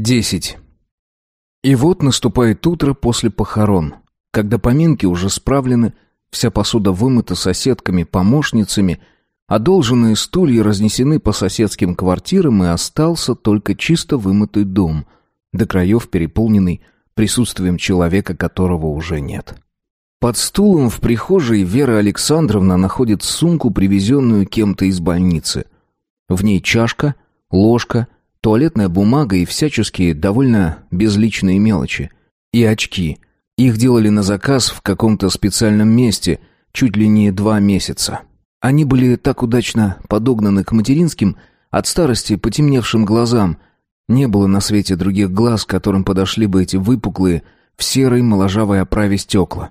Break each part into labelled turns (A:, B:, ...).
A: Десять. И вот наступает утро после похорон, когда поминки уже справлены, вся посуда вымыта соседками, помощницами, одолженные стулья разнесены по соседским квартирам, и остался только чисто вымытый дом, до краев переполненный присутствием человека, которого уже нет. Под стулом в прихожей Вера Александровна находит сумку, привезенную кем-то из больницы. В ней чашка, ложка — туалетная бумага и всяческие довольно безличные мелочи. И очки. Их делали на заказ в каком-то специальном месте чуть ли не два месяца. Они были так удачно подогнаны к материнским, от старости потемневшим глазам. Не было на свете других глаз, к которым подошли бы эти выпуклые, в серой моложавой оправе стекла.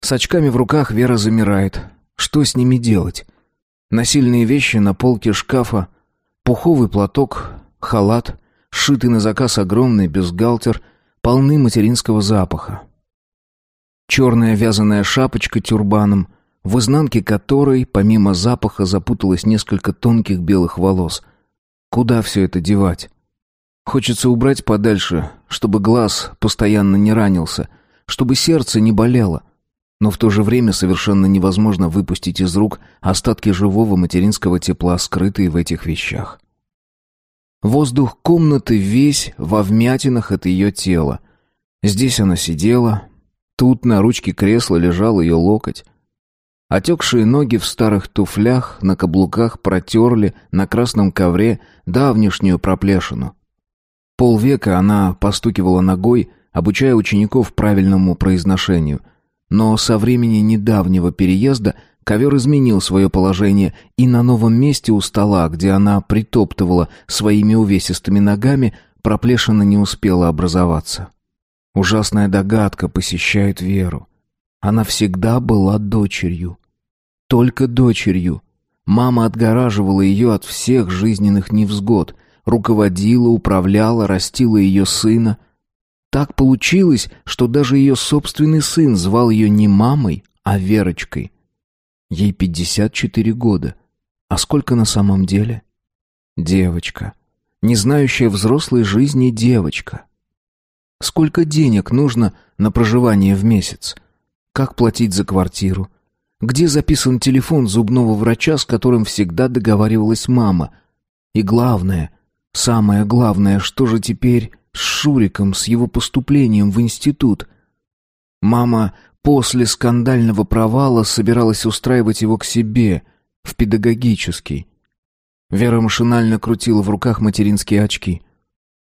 A: С очками в руках Вера замирает. Что с ними делать? Насильные вещи на полке шкафа, пуховый платок, халат, шитый на заказ огромный бюстгальтер, полны материнского запаха. Черная вязаная шапочка тюрбаном, в изнанке которой, помимо запаха, запуталось несколько тонких белых волос. Куда все это девать? Хочется убрать подальше, чтобы глаз постоянно не ранился, чтобы сердце не болело. Но в то же время совершенно невозможно выпустить из рук остатки живого материнского тепла, скрытые в этих вещах. Воздух комнаты весь во вмятинах от ее тела. Здесь она сидела, тут на ручке кресла лежал ее локоть. Отекшие ноги в старых туфлях на каблуках протерли на красном ковре давнишнюю проплешину. Полвека она постукивала ногой, обучая учеников правильному произношению, но со времени недавнего переезда – Ковер изменил свое положение, и на новом месте у стола, где она притоптывала своими увесистыми ногами, проплешина не успела образоваться. Ужасная догадка посещает Веру. Она всегда была дочерью. Только дочерью. Мама отгораживала ее от всех жизненных невзгод, руководила, управляла, растила ее сына. Так получилось, что даже ее собственный сын звал ее не мамой, а Верочкой — Ей 54 года. А сколько на самом деле? Девочка. Не знающая взрослой жизни девочка. Сколько денег нужно на проживание в месяц? Как платить за квартиру? Где записан телефон зубного врача, с которым всегда договаривалась мама? И главное, самое главное, что же теперь с Шуриком, с его поступлением в институт? Мама после скандального провала собиралась устраивать его к себе, в педагогический. Вера машинально крутила в руках материнские очки.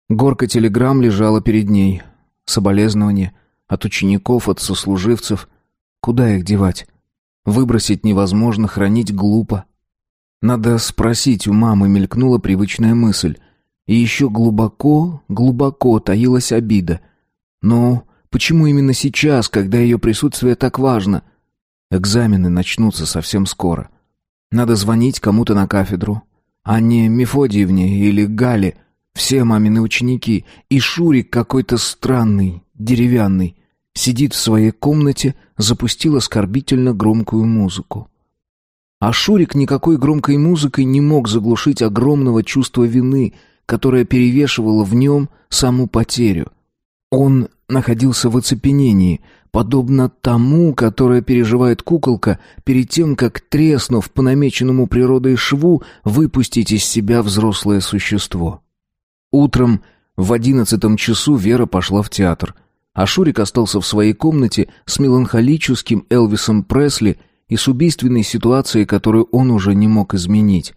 A: Горка телеграмм лежала перед ней. Соболезнования от учеников, от сослуживцев. Куда их девать? Выбросить невозможно, хранить глупо. Надо спросить у мамы, мелькнула привычная мысль. И еще глубоко, глубоко таилась обида. Ну, Почему именно сейчас, когда ее присутствие так важно? Экзамены начнутся совсем скоро. Надо звонить кому-то на кафедру. Анне Мефодиевне или Гале. Все мамины ученики. И Шурик какой-то странный, деревянный. Сидит в своей комнате, запустил оскорбительно громкую музыку. А Шурик никакой громкой музыкой не мог заглушить огромного чувства вины, которое перевешивало в нем саму потерю. Он находился в оцепенении, подобно тому, которое переживает куколка перед тем, как, треснув по намеченному природой шву, выпустить из себя взрослое существо. Утром в одиннадцатом часу Вера пошла в театр, а Шурик остался в своей комнате с меланхолическим Элвисом Пресли и с убийственной ситуацией, которую он уже не мог изменить.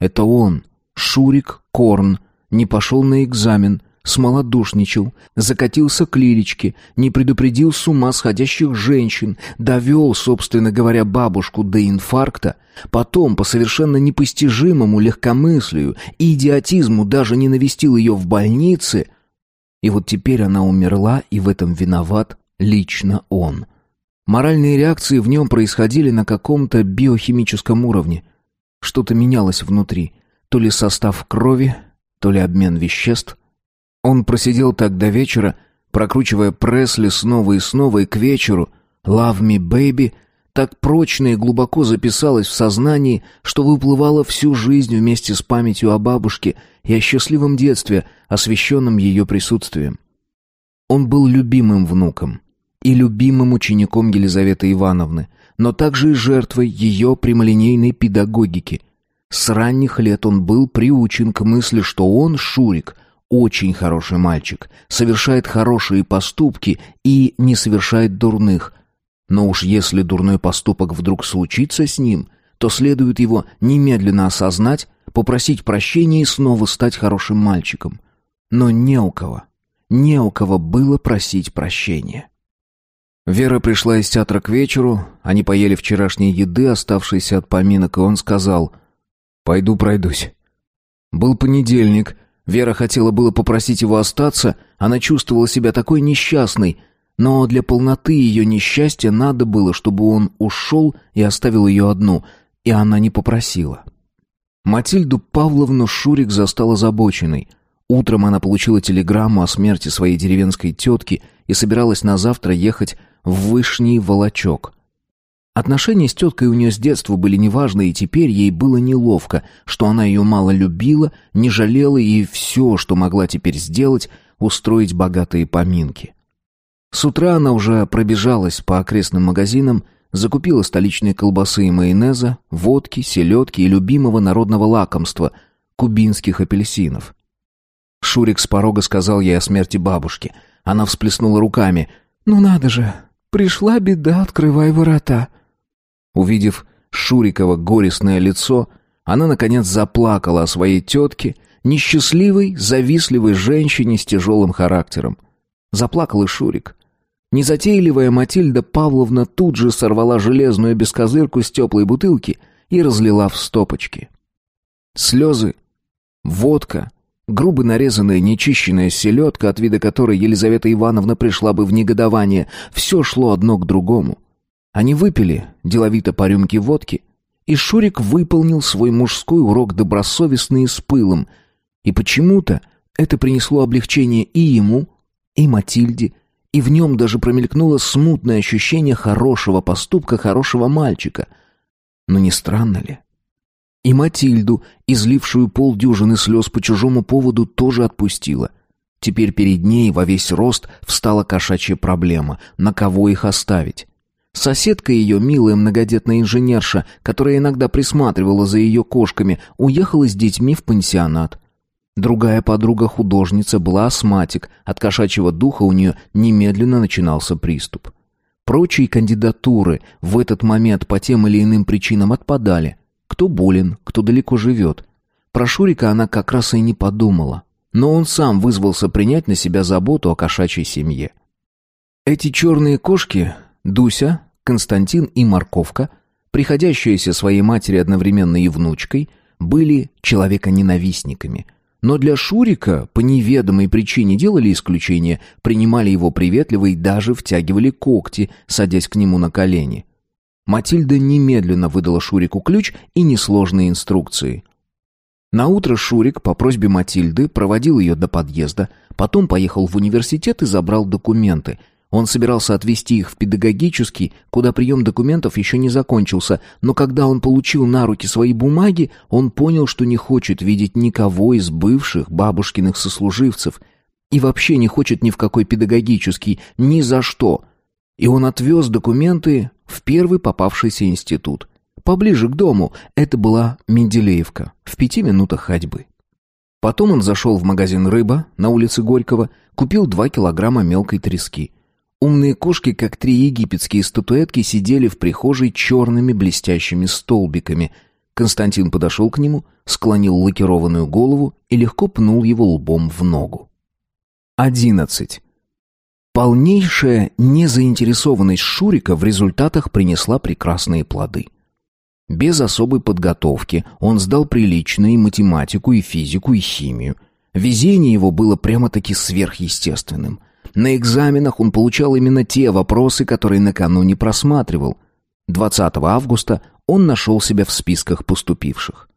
A: Это он, Шурик Корн, не пошел на экзамен — смолодушничал, закатился к лиричке, не предупредил с ума сходящих женщин, довел, собственно говоря, бабушку до инфаркта, потом по совершенно непостижимому легкомыслию и идиотизму даже не навестил ее в больнице, и вот теперь она умерла, и в этом виноват лично он. Моральные реакции в нем происходили на каком-то биохимическом уровне. Что-то менялось внутри, то ли состав крови, то ли обмен веществ, он просидел так до вечера, прокручивая Пресли снова и снова, и к вечеру «Love me, baby» так прочно и глубоко записалось в сознании, что выплывало всю жизнь вместе с памятью о бабушке и о счастливом детстве, освященном ее присутствием. Он был любимым внуком и любимым учеником Елизаветы Ивановны, но также и жертвой ее прямолинейной педагогики. С ранних лет он был приучен к мысли, что он, Шурик – очень хороший мальчик, совершает хорошие поступки и не совершает дурных. Но уж если дурной поступок вдруг случится с ним, то следует его немедленно осознать, попросить прощения и снова стать хорошим мальчиком. Но не у кого, не у кого было просить прощения. Вера пришла из театра к вечеру, они поели вчерашней еды, оставшейся от поминок, и он сказал «Пойду пройдусь». Был понедельник — Вера хотела было попросить его остаться, она чувствовала себя такой несчастной, но для полноты ее несчастья надо было, чтобы он ушел и оставил ее одну, и она не попросила. Матильду Павловну Шурик застал озабоченной. Утром она получила телеграмму о смерти своей деревенской тетки и собиралась на завтра ехать в Вышний Волочок. Отношения с теткой у нее с детства были неважные, и теперь ей было неловко, что она ее мало любила, не жалела и все, что могла теперь сделать, устроить богатые поминки. С утра она уже пробежалась по окрестным магазинам, закупила столичные колбасы и майонеза, водки, селедки и любимого народного лакомства — кубинских апельсинов. Шурик с порога сказал ей о смерти бабушки. Она всплеснула руками. «Ну надо же! Пришла беда, открывай ворота!» Увидев Шурикова горестное лицо, она, наконец, заплакала о своей тетке, несчастливой, завистливой женщине с тяжелым характером. Заплакал и Шурик. Незатейливая Матильда Павловна тут же сорвала железную бескозырку с теплой бутылки и разлила в стопочки. Слезы, водка, грубо нарезанная нечищенная селедка, от вида которой Елизавета Ивановна пришла бы в негодование, все шло одно к другому — они выпили деловито по рюмке водки, и Шурик выполнил свой мужской урок добросовестно и с пылом. И почему-то это принесло облегчение и ему, и Матильде, и в нем даже промелькнуло смутное ощущение хорошего поступка хорошего мальчика. Но не странно ли? И Матильду, излившую полдюжины слез по чужому поводу, тоже отпустила. Теперь перед ней во весь рост встала кошачья проблема — на кого их оставить? Соседка ее, милая многодетная инженерша, которая иногда присматривала за ее кошками, уехала с детьми в пансионат. Другая подруга-художница была астматик, от кошачьего духа у нее немедленно начинался приступ. Прочие кандидатуры в этот момент по тем или иным причинам отпадали. Кто болен, кто далеко живет. Про Шурика она как раз и не подумала. Но он сам вызвался принять на себя заботу о кошачьей семье. Эти черные кошки Дуся, Константин и Морковка, приходящиеся своей матери одновременно и внучкой, были человеконенавистниками. Но для Шурика по неведомой причине делали исключение, принимали его приветливо и даже втягивали когти, садясь к нему на колени. Матильда немедленно выдала Шурику ключ и несложные инструкции – Наутро Шурик по просьбе Матильды проводил ее до подъезда, потом поехал в университет и забрал документы, он собирался отвезти их в педагогический, куда прием документов еще не закончился, но когда он получил на руки свои бумаги, он понял, что не хочет видеть никого из бывших бабушкиных сослуживцев и вообще не хочет ни в какой педагогический, ни за что. И он отвез документы в первый попавшийся институт. Поближе к дому это была Менделеевка, в пяти минутах ходьбы. Потом он зашел в магазин «Рыба» на улице Горького, купил два килограмма мелкой трески – Умные кошки, как три египетские статуэтки, сидели в прихожей черными блестящими столбиками. Константин подошел к нему, склонил лакированную голову и легко пнул его лбом в ногу. Одиннадцать. Полнейшая незаинтересованность Шурика в результатах принесла прекрасные плоды. Без особой подготовки он сдал приличные математику, и физику, и химию. Везение его было прямо-таки сверхъестественным – на экзаменах он получал именно те вопросы, которые накануне просматривал. 20 августа он нашел себя в списках поступивших.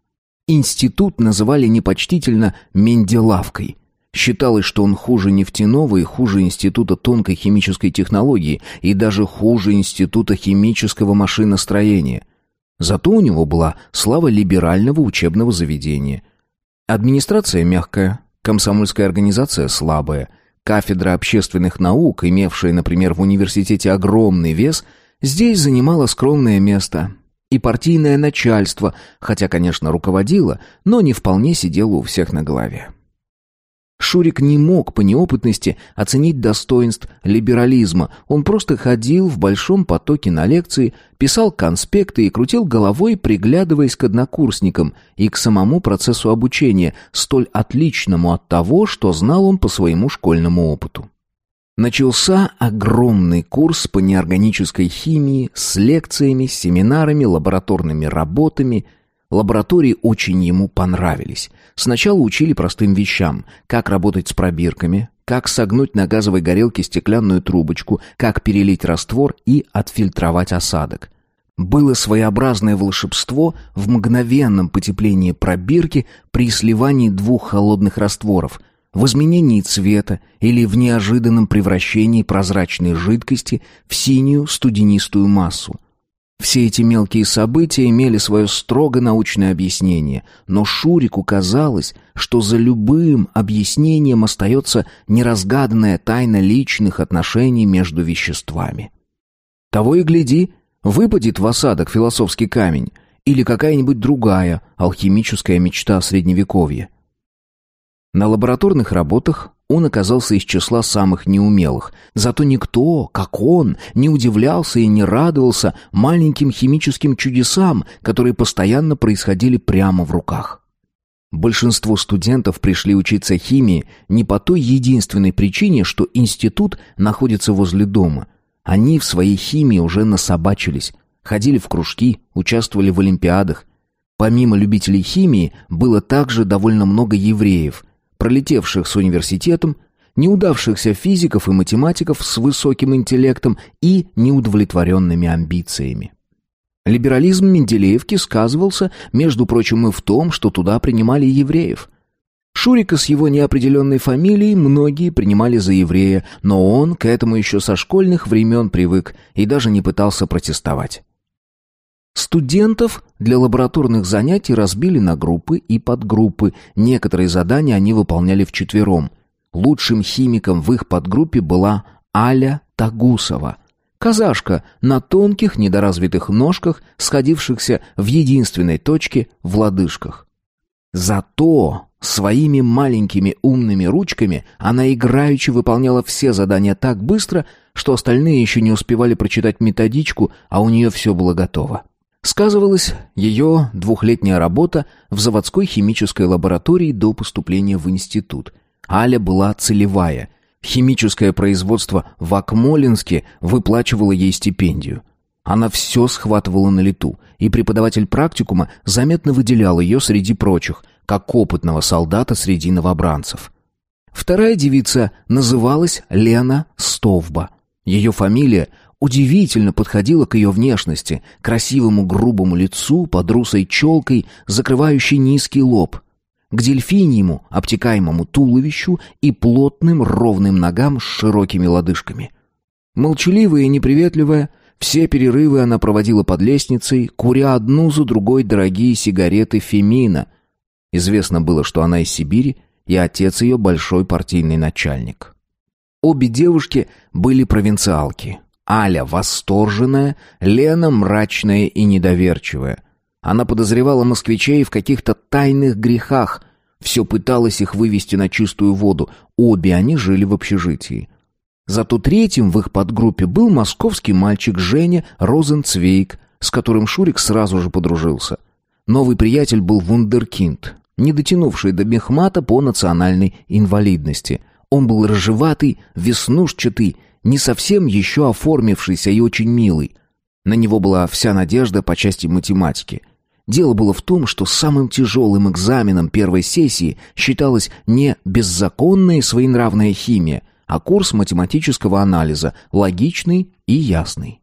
A: Институт называли непочтительно «менделавкой». Считалось, что он хуже нефтяного и хуже Института тонкой химической технологии и даже хуже Института химического машиностроения. Зато у него была слава либерального учебного заведения. Администрация мягкая, комсомольская организация слабая – Кафедра общественных наук, имевшая, например, в университете огромный вес, здесь занимала скромное место. И партийное начальство, хотя, конечно, руководило, но не вполне сидело у всех на голове. Шурик не мог по неопытности оценить достоинств либерализма. Он просто ходил в большом потоке на лекции, писал конспекты и крутил головой, приглядываясь к однокурсникам и к самому процессу обучения, столь отличному от того, что знал он по своему школьному опыту. Начался огромный курс по неорганической химии с лекциями, семинарами, лабораторными работами – Лаборатории очень ему понравились. Сначала учили простым вещам, как работать с пробирками, как согнуть на газовой горелке стеклянную трубочку, как перелить раствор и отфильтровать осадок. Было своеобразное волшебство в мгновенном потеплении пробирки при сливании двух холодных растворов, в изменении цвета или в неожиданном превращении прозрачной жидкости в синюю студенистую массу. Все эти мелкие события имели свое строго научное объяснение, но Шурику казалось, что за любым объяснением остается неразгаданная тайна личных отношений между веществами. Того и гляди, выпадет в осадок философский камень или какая-нибудь другая алхимическая мечта средневековья. На лабораторных работах он оказался из числа самых неумелых. Зато никто, как он, не удивлялся и не радовался маленьким химическим чудесам, которые постоянно происходили прямо в руках. Большинство студентов пришли учиться химии не по той единственной причине, что институт находится возле дома. Они в своей химии уже насобачились, ходили в кружки, участвовали в олимпиадах. Помимо любителей химии было также довольно много евреев – пролетевших с университетом, неудавшихся физиков и математиков с высоким интеллектом и неудовлетворенными амбициями. Либерализм Менделеевки сказывался, между прочим, и в том, что туда принимали евреев. Шурика с его неопределенной фамилией многие принимали за еврея, но он к этому еще со школьных времен привык и даже не пытался протестовать. Студентов для лабораторных занятий разбили на группы и подгруппы. Некоторые задания они выполняли вчетвером. Лучшим химиком в их подгруппе была Аля Тагусова. Казашка на тонких недоразвитых ножках, сходившихся в единственной точке в лодыжках. Зато своими маленькими умными ручками она играючи выполняла все задания так быстро, что остальные еще не успевали прочитать методичку, а у нее все было готово. Сказывалась ее двухлетняя работа в заводской химической лаборатории до поступления в институт. Аля была целевая. Химическое производство в Акмолинске выплачивало ей стипендию. Она все схватывала на лету, и преподаватель практикума заметно выделял ее среди прочих, как опытного солдата среди новобранцев. Вторая девица называлась Лена Стовба. Ее фамилия удивительно подходила к ее внешности, красивому грубому лицу под русой челкой, закрывающей низкий лоб, к дельфиньему, обтекаемому туловищу и плотным ровным ногам с широкими лодыжками. Молчаливая и неприветливая, все перерывы она проводила под лестницей, куря одну за другой дорогие сигареты Фемина. Известно было, что она из Сибири, и отец ее большой партийный начальник. Обе девушки были провинциалки, Аля восторженная, Лена мрачная и недоверчивая. Она подозревала москвичей в каких-то тайных грехах, все пыталась их вывести на чистую воду, обе они жили в общежитии. Зато третьим в их подгруппе был московский мальчик Женя Розенцвейк, с которым Шурик сразу же подружился. Новый приятель был вундеркинд, не дотянувший до мехмата по национальной инвалидности. Он был рыжеватый, веснушчатый, не совсем еще оформившийся и очень милый. На него была вся надежда по части математики. Дело было в том, что самым тяжелым экзаменом первой сессии считалась не беззаконная и своенравная химия, а курс математического анализа, логичный и ясный.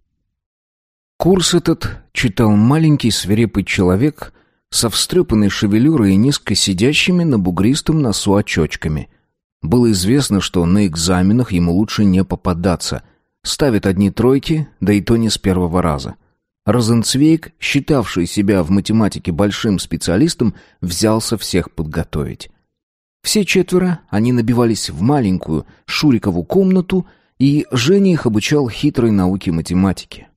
A: Курс этот читал маленький свирепый человек со встрепанной шевелюрой и низко сидящими на бугристом носу очечками – было известно, что на экзаменах ему лучше не попадаться. Ставят одни тройки, да и то не с первого раза. Розенцвейк, считавший себя в математике большим специалистом, взялся всех подготовить. Все четверо они набивались в маленькую Шурикову комнату, и Женя их обучал хитрой науке математики.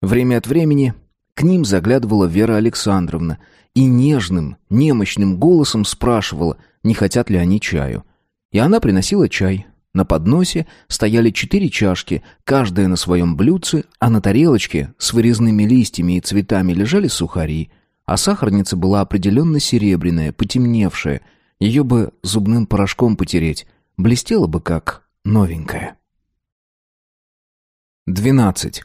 A: Время от времени к ним заглядывала Вера Александровна и нежным, немощным голосом спрашивала, не хотят ли они чаю. И она приносила чай. На подносе стояли четыре чашки, каждая на своем блюдце, а на тарелочке с вырезанными листьями и цветами лежали сухари. А сахарница была определенно серебряная, потемневшая. Ее бы зубным порошком потереть. Блестела бы как новенькая. 12.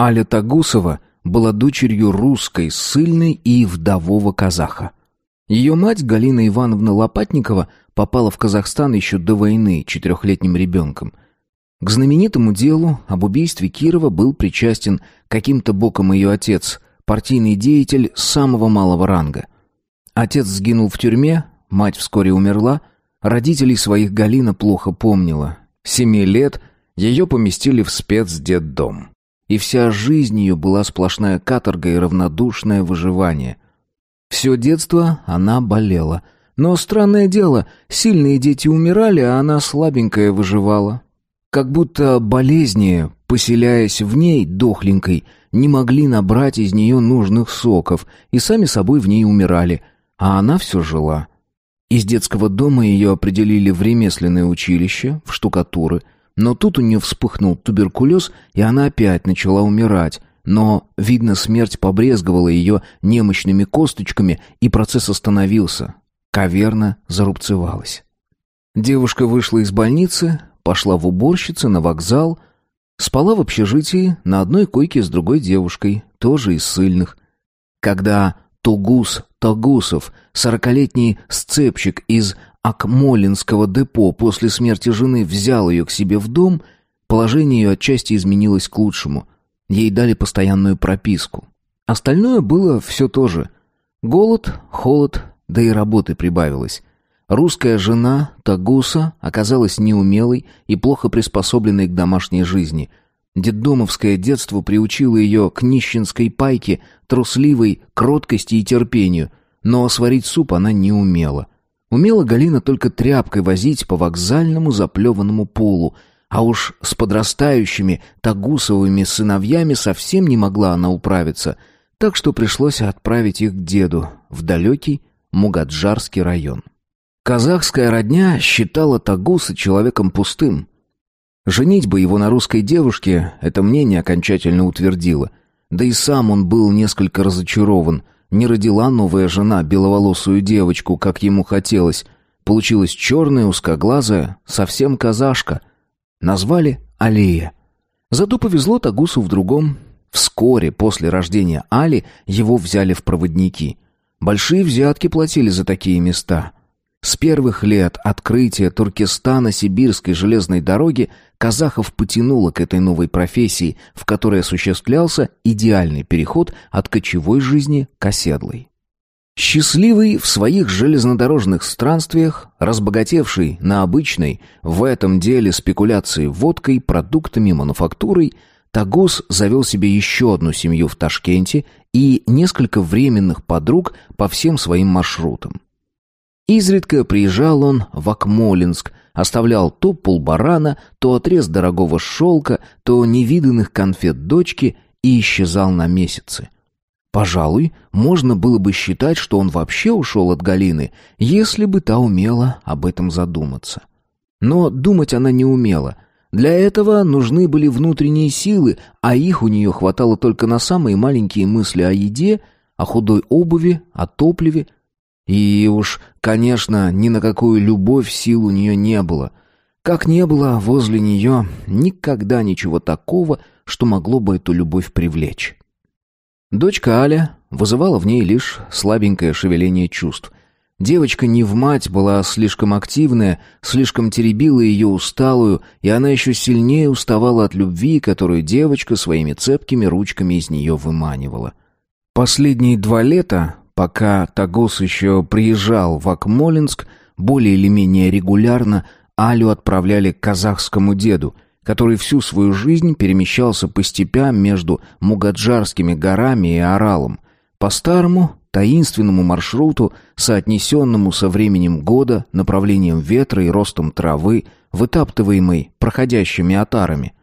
A: Аля Тагусова была дочерью русской, сыльной и вдового казаха. Ее мать, Галина Ивановна Лопатникова, попала в Казахстан еще до войны четырехлетним ребенком. К знаменитому делу об убийстве Кирова был причастен каким-то боком ее отец, партийный деятель самого малого ранга. Отец сгинул в тюрьме, мать вскоре умерла, родителей своих Галина плохо помнила. Семи лет ее поместили в спецдетдом. И вся жизнь ее была сплошная каторга и равнодушное выживание – все детство она болела. Но странное дело, сильные дети умирали, а она слабенькая выживала. Как будто болезни, поселяясь в ней, дохленькой, не могли набрать из нее нужных соков и сами собой в ней умирали, а она все жила. Из детского дома ее определили в ремесленное училище, в штукатуры, но тут у нее вспыхнул туберкулез, и она опять начала умирать, но, видно, смерть побрезговала ее немощными косточками, и процесс остановился. Каверна зарубцевалась. Девушка вышла из больницы, пошла в уборщицы на вокзал, спала в общежитии на одной койке с другой девушкой, тоже из сыльных. Когда Тугус Тагусов, сорокалетний сцепщик из Акмолинского депо после смерти жены взял ее к себе в дом, положение ее отчасти изменилось к лучшему. Ей дали постоянную прописку. Остальное было все то же. Голод, холод, да и работы прибавилось. Русская жена, Тагуса, оказалась неумелой и плохо приспособленной к домашней жизни. Деддомовское детство приучило ее к нищенской пайке, трусливой, кроткости и терпению, но сварить суп она не умела. Умела Галина только тряпкой возить по вокзальному заплеванному полу – а уж с подрастающими Тагусовыми сыновьями совсем не могла она управиться, так что пришлось отправить их к деду в далекий Мугаджарский район. Казахская родня считала Тагуса человеком пустым. Женить бы его на русской девушке это мнение окончательно утвердило. Да и сам он был несколько разочарован. Не родила новая жена беловолосую девочку, как ему хотелось. Получилась черная, узкоглазая, совсем казашка — Назвали Алия. Зато повезло Тагусу в другом. Вскоре после рождения Али его взяли в проводники. Большие взятки платили за такие места. С первых лет открытия Туркестана сибирской железной дороги казахов потянуло к этой новой профессии, в которой осуществлялся идеальный переход от кочевой жизни к оседлой. Счастливый в своих железнодорожных странствиях, разбогатевший на обычной в этом деле спекуляции водкой, продуктами, мануфактурой, Тагус завел себе еще одну семью в Ташкенте и несколько временных подруг по всем своим маршрутам. Изредка приезжал он в Акмолинск, оставлял то полбарана, то отрез дорогого шелка, то невиданных конфет дочки и исчезал на месяцы. Пожалуй, можно было бы считать, что он вообще ушел от Галины, если бы та умела об этом задуматься. Но думать она не умела. Для этого нужны были внутренние силы, а их у нее хватало только на самые маленькие мысли о еде, о худой обуви, о топливе. И уж, конечно, ни на какую любовь сил у нее не было. Как не было возле нее никогда ничего такого, что могло бы эту любовь привлечь. Дочка Аля вызывала в ней лишь слабенькое шевеление чувств. Девочка не в мать была а слишком активная, слишком теребила ее усталую, и она еще сильнее уставала от любви, которую девочка своими цепкими ручками из нее выманивала. Последние два лета, пока Тагос еще приезжал в Акмолинск, более или менее регулярно Алю отправляли к казахскому деду — который всю свою жизнь перемещался по степям между Мугаджарскими горами и Аралом. По старому, таинственному маршруту, соотнесенному со временем года, направлением ветра и ростом травы, вытаптываемой проходящими отарами.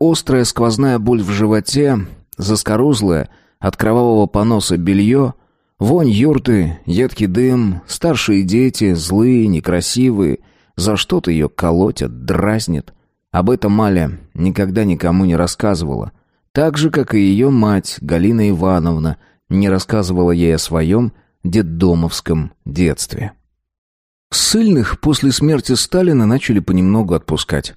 A: Острая сквозная боль в животе, заскорузлая от кровавого поноса белье, вонь юрты, едкий дым, старшие дети, злые, некрасивые, за что-то ее колотят, дразнят. Об этом Аля никогда никому не рассказывала. Так же, как и ее мать, Галина Ивановна, не рассказывала ей о своем детдомовском детстве. Ссыльных после смерти Сталина начали понемногу отпускать.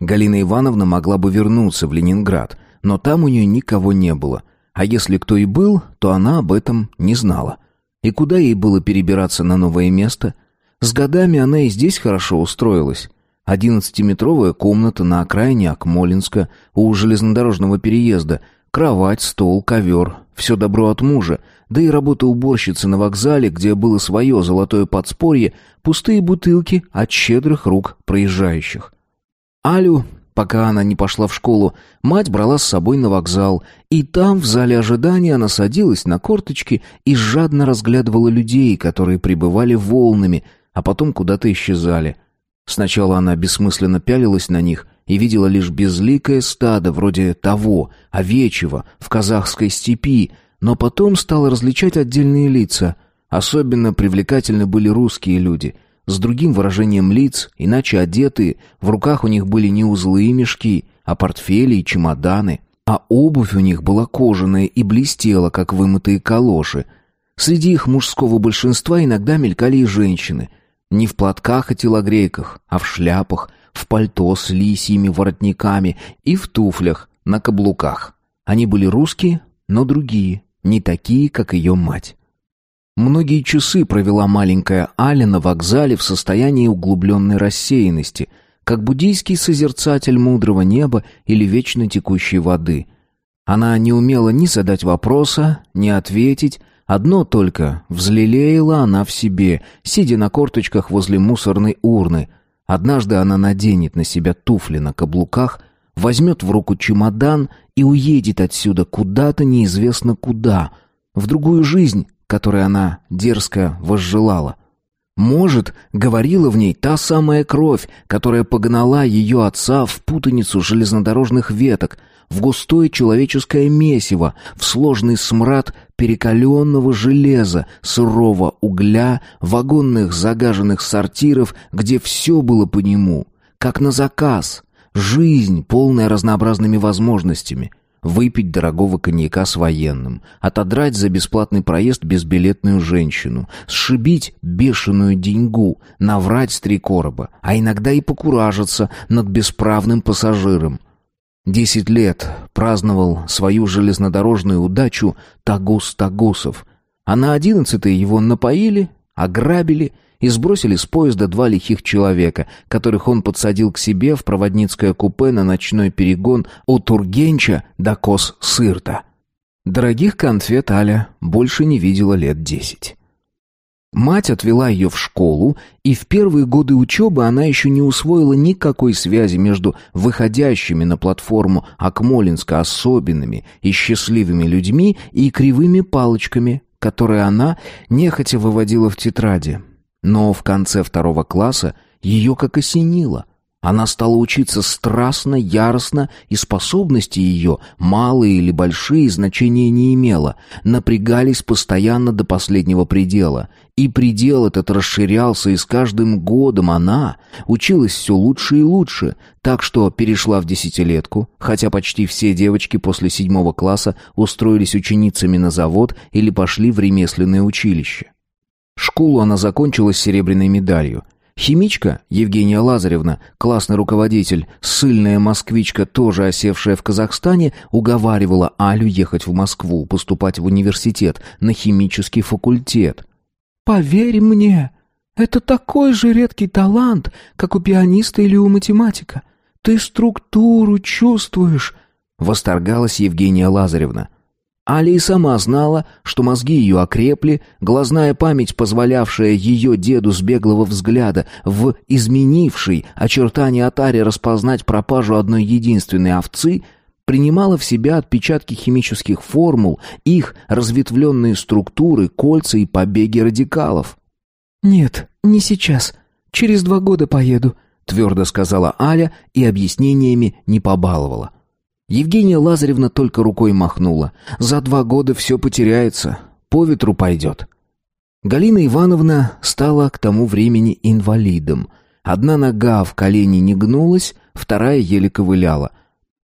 A: Галина Ивановна могла бы вернуться в Ленинград, но там у нее никого не было. А если кто и был, то она об этом не знала. И куда ей было перебираться на новое место? С годами она и здесь хорошо устроилась. Одиннадцатиметровая комната на окраине Акмолинска, у железнодорожного переезда. Кровать, стол, ковер. Все добро от мужа. Да и работа уборщицы на вокзале, где было свое золотое подспорье, пустые бутылки от щедрых рук проезжающих. Алю, пока она не пошла в школу, мать брала с собой на вокзал, и там, в зале ожидания, она садилась на корточки и жадно разглядывала людей, которые пребывали волнами, а потом куда-то исчезали — Сначала она бессмысленно пялилась на них и видела лишь безликое стадо вроде того, овечьего, в казахской степи, но потом стала различать отдельные лица. Особенно привлекательны были русские люди, с другим выражением лиц, иначе одетые, в руках у них были не узлы и мешки, а портфели и чемоданы, а обувь у них была кожаная и блестела, как вымытые калоши. Среди их мужского большинства иногда мелькали и женщины — не в платках и телогрейках, а в шляпах, в пальто с лисьими воротниками и в туфлях на каблуках. Они были русские, но другие, не такие, как ее мать. Многие часы провела маленькая Аля на вокзале в состоянии углубленной рассеянности, как буддийский созерцатель мудрого неба или вечно текущей воды. Она не умела ни задать вопроса, ни ответить, Одно только взлелеяла она в себе, сидя на корточках возле мусорной урны. Однажды она наденет на себя туфли на каблуках, возьмет в руку чемодан и уедет отсюда куда-то неизвестно куда, в другую жизнь, которой она дерзко возжелала. Может, говорила в ней та самая кровь, которая погнала ее отца в путаницу железнодорожных веток — в густое человеческое месиво, в сложный смрад перекаленного железа, сырого угля, вагонных загаженных сортиров, где все было по нему, как на заказ. Жизнь, полная разнообразными возможностями. Выпить дорогого коньяка с военным, отодрать за бесплатный проезд безбилетную женщину, сшибить бешеную деньгу, наврать с три короба, а иногда и покуражиться над бесправным пассажиром — Десять лет праздновал свою железнодорожную удачу Тагус Тагусов, а на одиннадцатый его напоили, ограбили и сбросили с поезда два лихих человека, которых он подсадил к себе в проводницкое купе на ночной перегон от Ургенча до Кос-Сырта. Дорогих конфет Аля больше не видела лет десять. Мать отвела ее в школу, и в первые годы учебы она еще не усвоила никакой связи между выходящими на платформу Акмолинска особенными и счастливыми людьми и кривыми палочками, которые она нехотя выводила в тетради. Но в конце второго класса ее как осенило. Она стала учиться страстно, яростно, и способности ее, малые или большие, значения не имело, напрягались постоянно до последнего предела. И предел этот расширялся, и с каждым годом она училась все лучше и лучше, так что перешла в десятилетку, хотя почти все девочки после седьмого класса устроились ученицами на завод или пошли в ремесленное училище. Школу она закончила с серебряной медалью, Химичка Евгения Лазаревна, классный руководитель, сильная москвичка, тоже осевшая в Казахстане, уговаривала Алю ехать в Москву, поступать в университет, на химический факультет. «Поверь мне, это такой же редкий талант, как у пианиста или у математика. Ты структуру чувствуешь», — восторгалась Евгения Лазаревна. Али и сама знала, что мозги ее окрепли, глазная память, позволявшая ее деду с беглого взгляда в изменившей очертания Атари распознать пропажу одной единственной овцы, принимала в себя отпечатки химических формул, их разветвленные структуры, кольца и побеги радикалов.
B: «Нет, не сейчас. Через два года поеду», — твердо сказала Аля и объяснениями не побаловала.
A: — Евгения Лазаревна только рукой махнула. За два года все потеряется, по ветру пойдет. Галина Ивановна стала к тому времени инвалидом. Одна нога в колени не гнулась, вторая еле ковыляла.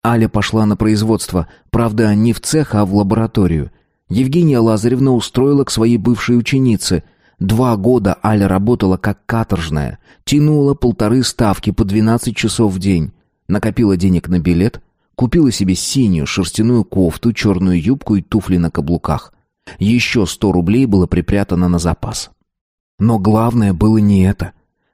A: Аля пошла на производство, правда, не в цех, а в лабораторию. Евгения Лазаревна устроила к своей бывшей ученице – Два года Аля работала как каторжная, тянула полторы ставки по 12 часов в день. Накопила денег на билет, Купила себе синюю шерстяную кофту, черную юбку и туфли на каблуках. Еще сто рублей было припрятано на запас. Но главное было не это.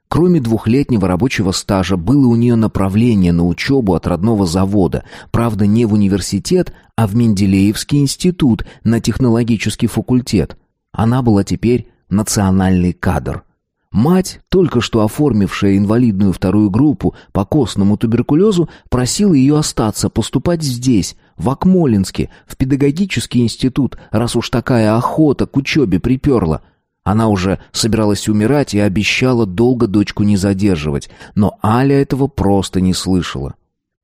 A: Кроме двухлетнего рабочего стажа, было у нее направление на учебу от родного завода. Правда, не в университет, а в Менделеевский институт, на технологический факультет. Она была теперь национальный кадр. Мать, только что оформившая инвалидную вторую группу по костному туберкулезу, просила ее остаться, поступать здесь, в Акмолинске, в педагогический институт, раз уж такая охота к учебе приперла. Она уже собиралась умирать и обещала долго дочку не задерживать, но Аля этого просто не слышала.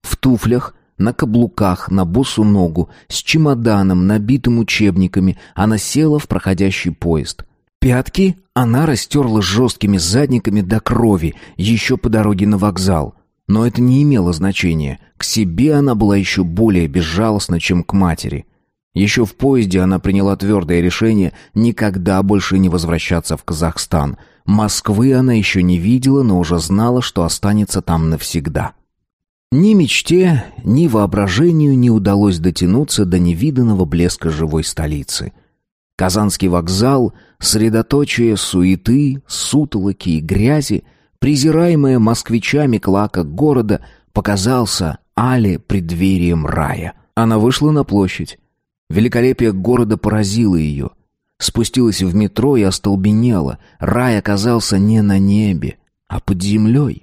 A: В туфлях, на каблуках, на босу ногу, с чемоданом, набитым учебниками, она села в проходящий поезд — Пятки она растерла жесткими задниками до крови еще по дороге на вокзал. Но это не имело значения. К себе она была еще более безжалостна, чем к матери. Еще в поезде она приняла твердое решение никогда больше не возвращаться в Казахстан. Москвы она еще не видела, но уже знала, что останется там навсегда. Ни мечте, ни воображению не удалось дотянуться до невиданного блеска живой столицы – Казанский вокзал — средоточие суеты, сутолоки и грязи, презираемая москвичами клака города, показался Але преддверием рая. Она вышла на площадь. Великолепие города поразило ее. Спустилась в метро и остолбенела. Рай оказался не на небе, а под землей.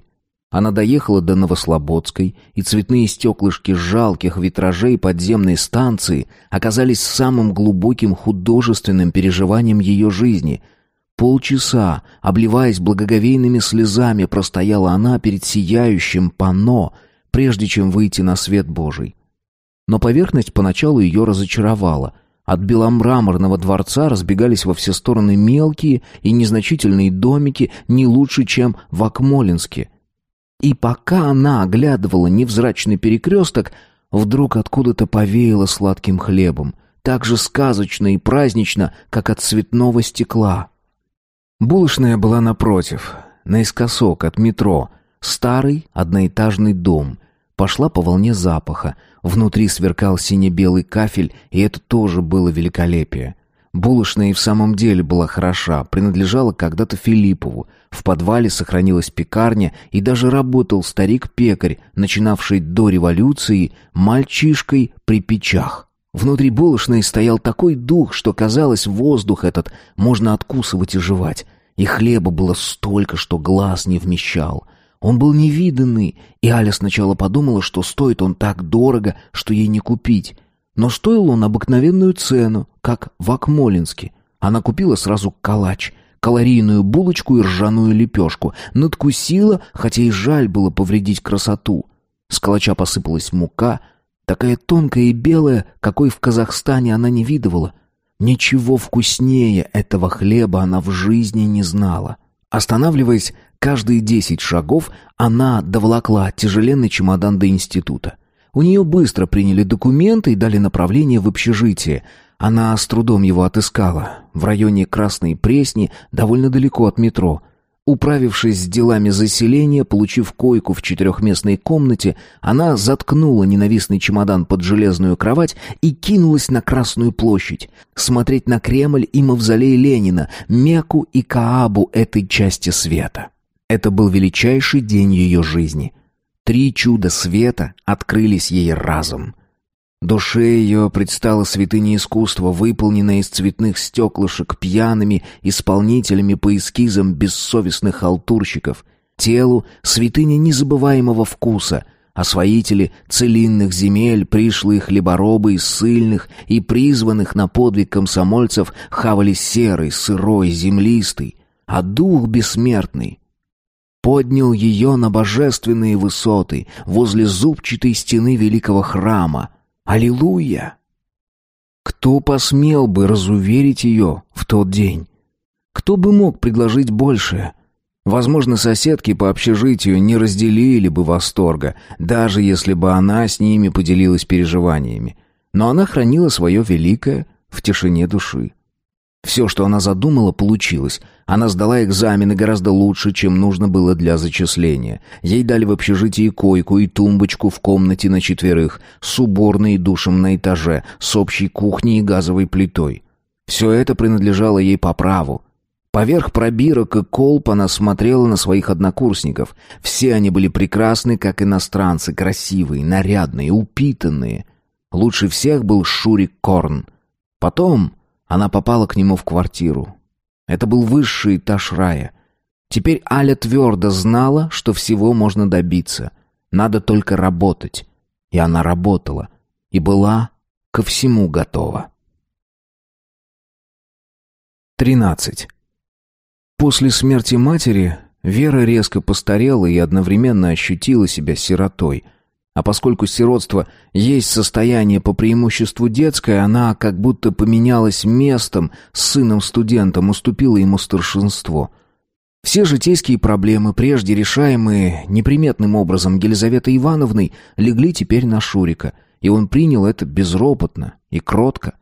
A: Она доехала до Новослободской, и цветные стеклышки жалких витражей подземной станции оказались самым глубоким художественным переживанием ее жизни. Полчаса, обливаясь благоговейными слезами, простояла она перед сияющим панно, прежде чем выйти на свет Божий. Но поверхность поначалу ее разочаровала. От беломраморного дворца разбегались во все стороны мелкие и незначительные домики, не лучше, чем в Акмолинске — и пока она оглядывала невзрачный перекресток, вдруг откуда-то повеяло сладким хлебом, так же сказочно и празднично, как от цветного стекла. Булочная была напротив, наискосок от метро, старый одноэтажный дом. Пошла по волне запаха, внутри сверкал сине-белый кафель, и это тоже было великолепие. Булочная и в самом деле была хороша, принадлежала когда-то Филиппову. В подвале сохранилась пекарня, и даже работал старик-пекарь, начинавший до революции мальчишкой при печах. Внутри булочной стоял такой дух, что, казалось, воздух этот можно откусывать и жевать. И хлеба было столько, что глаз не вмещал. Он был невиданный, и Аля сначала подумала, что стоит он так дорого, что ей не купить. Но стоил он обыкновенную цену, как в Акмолинске. Она купила сразу калач, калорийную булочку и ржаную лепешку. Надкусила, хотя и жаль было повредить красоту. С калача посыпалась мука, такая тонкая и белая, какой в Казахстане она не видывала. Ничего вкуснее этого хлеба она в жизни не знала. Останавливаясь каждые десять шагов, она доволокла тяжеленный чемодан до института. У нее быстро приняли документы и дали направление в общежитие — она с трудом его отыскала, в районе Красной Пресни, довольно далеко от метро. Управившись с делами заселения, получив койку в четырехместной комнате, она заткнула ненавистный чемодан под железную кровать и кинулась на Красную площадь, смотреть на Кремль и мавзолей Ленина, Мекку и Каабу этой части света. Это был величайший день ее жизни. Три чуда света открылись ей разом — Душе ее предстало святыня искусства, выполненная из цветных стеклышек пьяными исполнителями по эскизам бессовестных халтурщиков. Телу — святыня незабываемого вкуса — освоители целинных земель, пришлые хлеборобы из сыльных и призванных на подвиг комсомольцев хавали серый, сырой, землистый, а дух бессмертный поднял ее на божественные высоты возле зубчатой стены великого храма — Аллилуйя! Кто посмел бы разуверить ее в тот день? Кто бы мог предложить большее? Возможно, соседки по общежитию не разделили бы восторга, даже если бы она с ними поделилась переживаниями. Но она хранила свое великое в тишине души. Все, что она задумала, получилось. Она сдала экзамены гораздо лучше, чем нужно было для зачисления. Ей дали в общежитии койку и тумбочку в комнате на четверых, с уборной и душем на этаже, с общей кухней и газовой плитой. Все это принадлежало ей по праву. Поверх пробирок и колб она смотрела на своих однокурсников. Все они были прекрасны, как иностранцы, красивые, нарядные, упитанные. Лучше всех был Шурик Корн. Потом... Она попала к нему в квартиру. Это был высший этаж рая. Теперь Аля твердо знала, что всего можно добиться. Надо только работать. И она работала. И была ко всему готова. 13. После смерти матери Вера резко постарела и одновременно ощутила себя сиротой – а поскольку сиротство есть состояние по преимуществу детское, она как будто поменялась местом с сыном-студентом, уступила ему старшинство. Все житейские проблемы, прежде решаемые неприметным образом Елизаветой Ивановной, легли теперь на Шурика, и он принял это безропотно и кротко.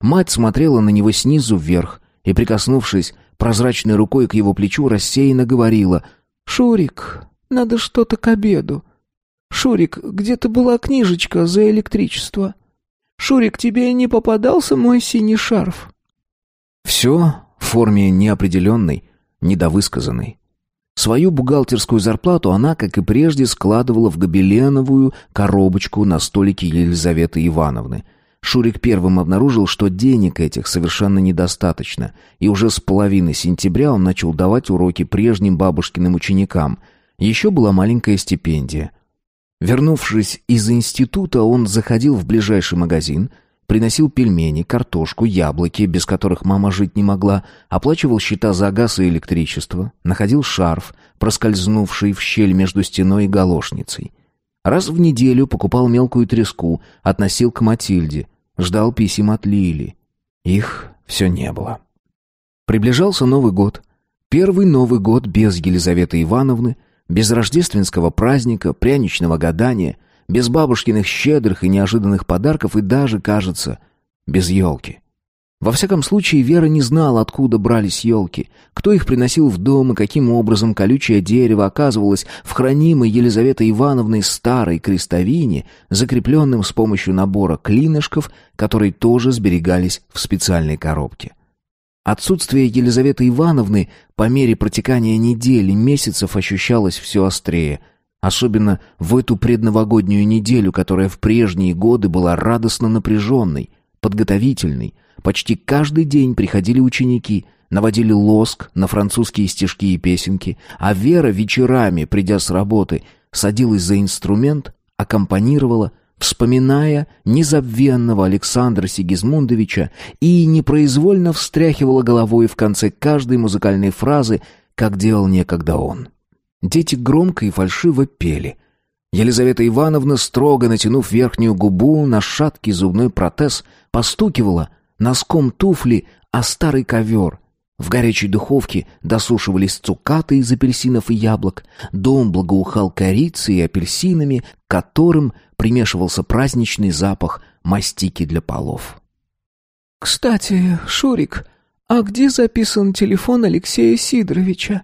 A: Мать смотрела на него снизу вверх и, прикоснувшись прозрачной рукой к его плечу, рассеянно говорила «Шурик, надо что-то к обеду». «Шурик, где-то была книжечка за электричество. Шурик, тебе не попадался мой синий шарф?» Все в форме неопределенной, недовысказанной. Свою бухгалтерскую зарплату она, как и прежде, складывала в гобеленовую коробочку на столике Елизаветы Ивановны. Шурик первым обнаружил, что денег этих совершенно недостаточно, и уже с половины сентября он начал давать уроки прежним бабушкиным ученикам. Еще была маленькая стипендия. Вернувшись из института, он заходил в ближайший магазин, приносил пельмени, картошку, яблоки, без которых мама жить не могла, оплачивал счета за газ и электричество, находил шарф, проскользнувший в щель между стеной и галошницей. Раз в неделю покупал мелкую треску, относил к Матильде, ждал писем от Лили. Их все не было. Приближался Новый год. Первый Новый год без Елизаветы Ивановны, без рождественского праздника, пряничного гадания, без бабушкиных щедрых и неожиданных подарков и даже, кажется, без елки. Во всяком случае, Вера не знала, откуда брались елки, кто их приносил в дом и каким образом колючее дерево оказывалось в хранимой Елизаветой Ивановной старой крестовине, закрепленным с помощью набора клинышков, которые тоже сберегались в специальной коробке. Отсутствие Елизаветы Ивановны по мере протекания недель и месяцев ощущалось все острее, особенно в эту предновогоднюю неделю, которая в прежние годы была радостно напряженной, подготовительной. Почти каждый день приходили ученики, наводили лоск на французские стишки и песенки, а Вера вечерами, придя с работы, садилась за инструмент, аккомпанировала – вспоминая незабвенного Александра Сигизмундовича и непроизвольно встряхивала головой в конце каждой музыкальной фразы, как делал некогда он. Дети громко и фальшиво пели. Елизавета Ивановна, строго натянув верхнюю губу на шаткий зубной протез, постукивала носком туфли о старый ковер — в горячей духовке досушивались цукаты из апельсинов и яблок, дом благоухал корицей и апельсинами, которым примешивался праздничный запах мастики для полов.
B: «Кстати, Шурик, а где записан телефон Алексея Сидоровича?»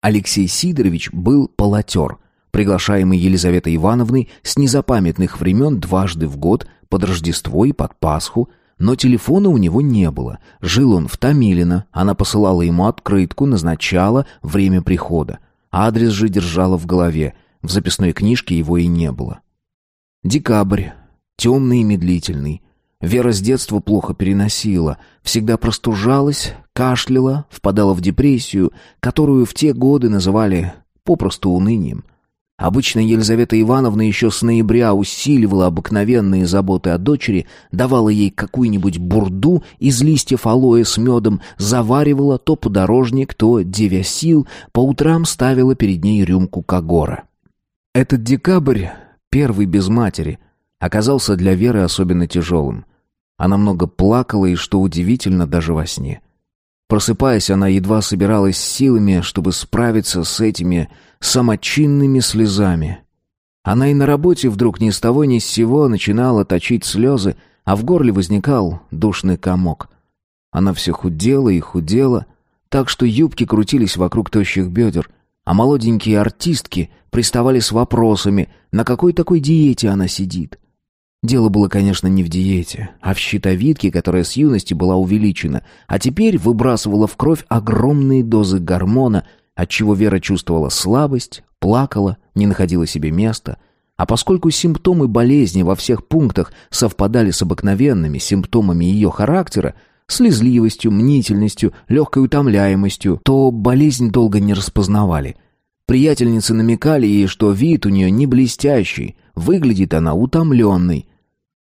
A: Алексей Сидорович был полотер, приглашаемый Елизаветой Ивановной с незапамятных времен дважды в год под Рождество и под Пасху, но телефона у него не было. Жил он в Томилино, она посылала ему открытку, назначала время прихода. Адрес же держала в голове, в записной книжке его и не было. Декабрь. Темный и медлительный. Вера с детства плохо переносила, всегда простужалась, кашляла, впадала в депрессию, которую в те годы называли попросту унынием. Обычно Елизавета Ивановна еще с ноября усиливала обыкновенные заботы о дочери, давала ей какую-нибудь бурду из листьев алоэ с медом, заваривала то подорожник, то девясил, по утрам ставила перед ней рюмку кагора. Этот декабрь первый без матери, оказался для Веры особенно тяжелым. Она много плакала и, что удивительно, даже во сне. Просыпаясь, она едва собиралась силами, чтобы справиться с этими самочинными слезами. Она и на работе вдруг ни с того ни с сего начинала точить слезы, а в горле возникал душный комок. Она все худела и худела, так что юбки крутились вокруг тощих бедер — а молоденькие артистки приставали с вопросами, на какой такой диете она сидит. Дело было, конечно, не в диете, а в щитовидке, которая с юности была увеличена, а теперь выбрасывала в кровь огромные дозы гормона, отчего Вера чувствовала слабость, плакала, не находила себе места. А поскольку симптомы болезни во всех пунктах совпадали с обыкновенными симптомами ее характера, слезливостью, мнительностью, легкой утомляемостью, то болезнь долго не распознавали. Приятельницы намекали ей, что вид у нее не блестящий, выглядит она утомленной.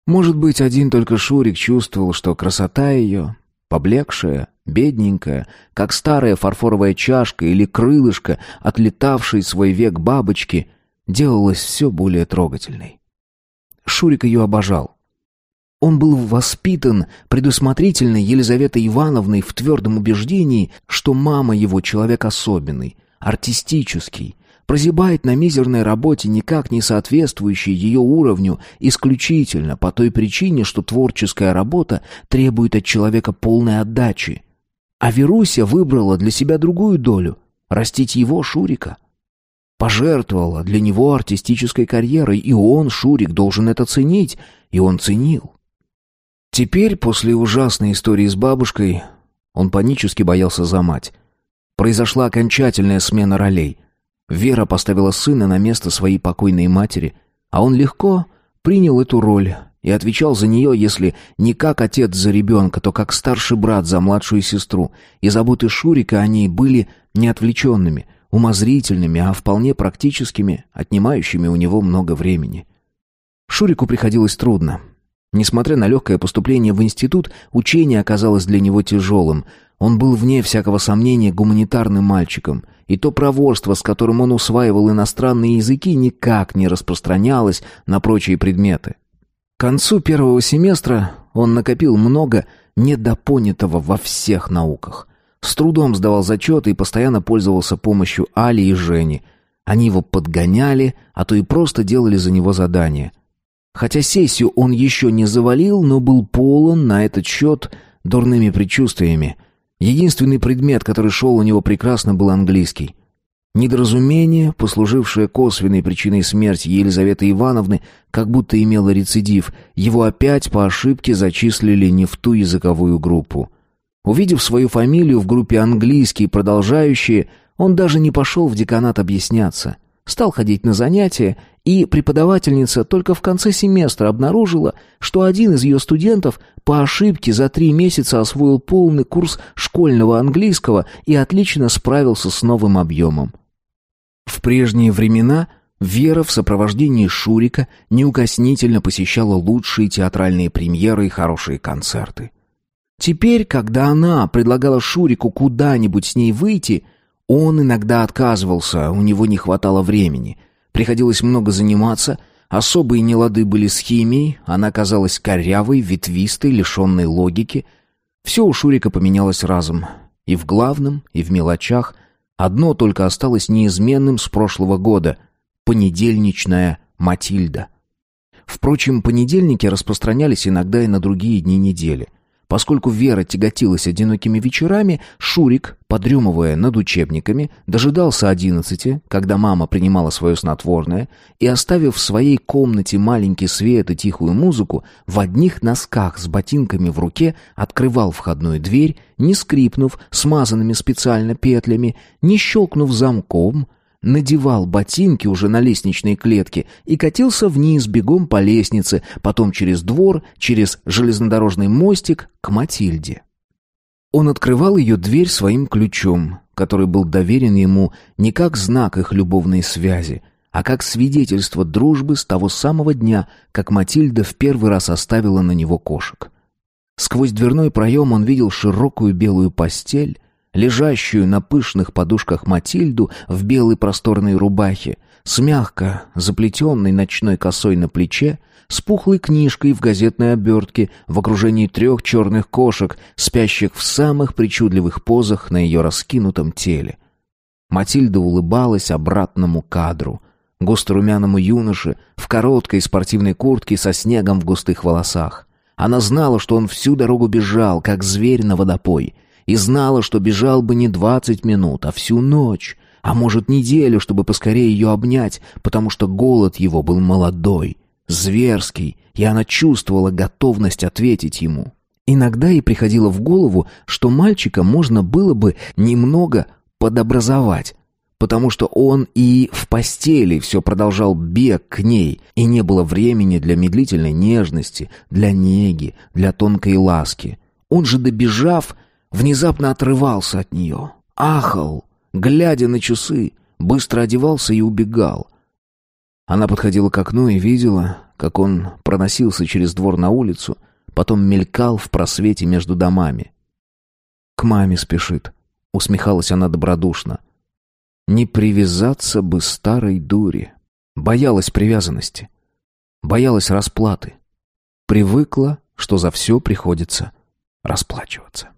A: Может быть, один только Шурик чувствовал, что красота ее, поблекшая, бедненькая, как старая фарфоровая чашка или крылышко, отлетавшей свой век бабочки, делалась все более трогательной. Шурик ее обожал. Он был воспитан предусмотрительной Елизаветой Ивановной в твердом убеждении, что мама его человек особенный, артистический, прозябает на мизерной работе, никак не соответствующей ее уровню, исключительно по той причине, что творческая работа требует от человека полной отдачи. А Веруся выбрала для себя другую долю — растить его, Шурика. Пожертвовала для него артистической карьерой, и он, Шурик, должен это ценить, и он ценил. Теперь, после ужасной истории с бабушкой, он панически боялся за мать. Произошла окончательная смена ролей. Вера поставила сына на место своей покойной матери, а он легко принял эту роль и отвечал за нее, если не как отец за ребенка, то как старший брат за младшую сестру, и заботы Шурика о ней были не отвлеченными, умозрительными, а вполне практическими, отнимающими у него много времени. Шурику приходилось трудно. Несмотря на легкое поступление в институт, учение оказалось для него тяжелым. Он был вне всякого сомнения гуманитарным мальчиком, и то проворство, с которым он усваивал иностранные языки, никак не распространялось на прочие предметы. К концу первого семестра он накопил много недопонятого во всех науках. С трудом сдавал зачеты и постоянно пользовался помощью Али и Жени. Они его подгоняли, а то и просто делали за него задания – Хотя сессию он еще не завалил, но был полон на этот счет дурными предчувствиями. Единственный предмет, который шел у него прекрасно, был английский. Недоразумение, послужившее косвенной причиной смерти Елизаветы Ивановны, как будто имело рецидив, его опять по ошибке зачислили не в ту языковую группу. Увидев свою фамилию в группе «Английские продолжающие», он даже не пошел в деканат объясняться. Стал ходить на занятия и преподавательница только в конце семестра обнаружила, что один из ее студентов по ошибке за три месяца освоил полный курс школьного английского и отлично справился с новым объемом. В прежние времена Вера в сопровождении Шурика неукоснительно посещала лучшие театральные премьеры и хорошие концерты. Теперь, когда она предлагала Шурику куда-нибудь с ней выйти, он иногда отказывался, у него не хватало времени – Приходилось много заниматься. Особые нелады были с химией. Она казалась корявой, ветвистой, лишенной логики. Все у Шурика поменялось разом. И в главном, и в мелочах. Одно только осталось неизменным с прошлого года — понедельничная Матильда. Впрочем, понедельники распространялись иногда и на другие дни недели — Поскольку Вера тяготилась одинокими вечерами, Шурик, подрюмывая над учебниками, дожидался одиннадцати, когда мама принимала свое снотворное, и, оставив в своей комнате маленький свет и тихую музыку, в одних носках с ботинками в руке открывал входную дверь, не скрипнув смазанными специально петлями, не щелкнув замком — надевал ботинки уже на лестничной клетке и катился вниз бегом по лестнице, потом через двор, через железнодорожный мостик к Матильде. Он открывал ее дверь своим ключом, который был доверен ему не как знак их любовной связи, а как свидетельство дружбы с того самого дня, как Матильда в первый раз оставила на него кошек. Сквозь дверной проем он видел широкую белую постель, лежащую на пышных подушках Матильду в белой просторной рубахе, с мягко заплетенной ночной косой на плече, с пухлой книжкой в газетной обертке в окружении трех черных кошек, спящих в самых причудливых позах на ее раскинутом теле. Матильда улыбалась обратному кадру, густорумяному юноше в короткой спортивной куртке со снегом в густых волосах. Она знала, что он всю дорогу бежал, как зверь на водопой, и знала, что бежал бы не двадцать минут, а всю ночь, а может неделю, чтобы поскорее ее обнять, потому что голод его был молодой, зверский, и она чувствовала готовность ответить ему. Иногда ей приходило в голову, что мальчика можно было бы немного подобразовать, потому что он и в постели все продолжал бег к ней, и не было времени для медлительной нежности, для неги, для тонкой ласки. Он же, добежав, внезапно отрывался от нее, ахал, глядя на часы, быстро одевался и убегал. Она подходила к окну и видела, как он проносился через двор на улицу, потом мелькал в просвете между домами. «К маме спешит», — усмехалась она добродушно. «Не привязаться бы старой дури». Боялась привязанности. Боялась расплаты. Привыкла, что за все приходится расплачиваться.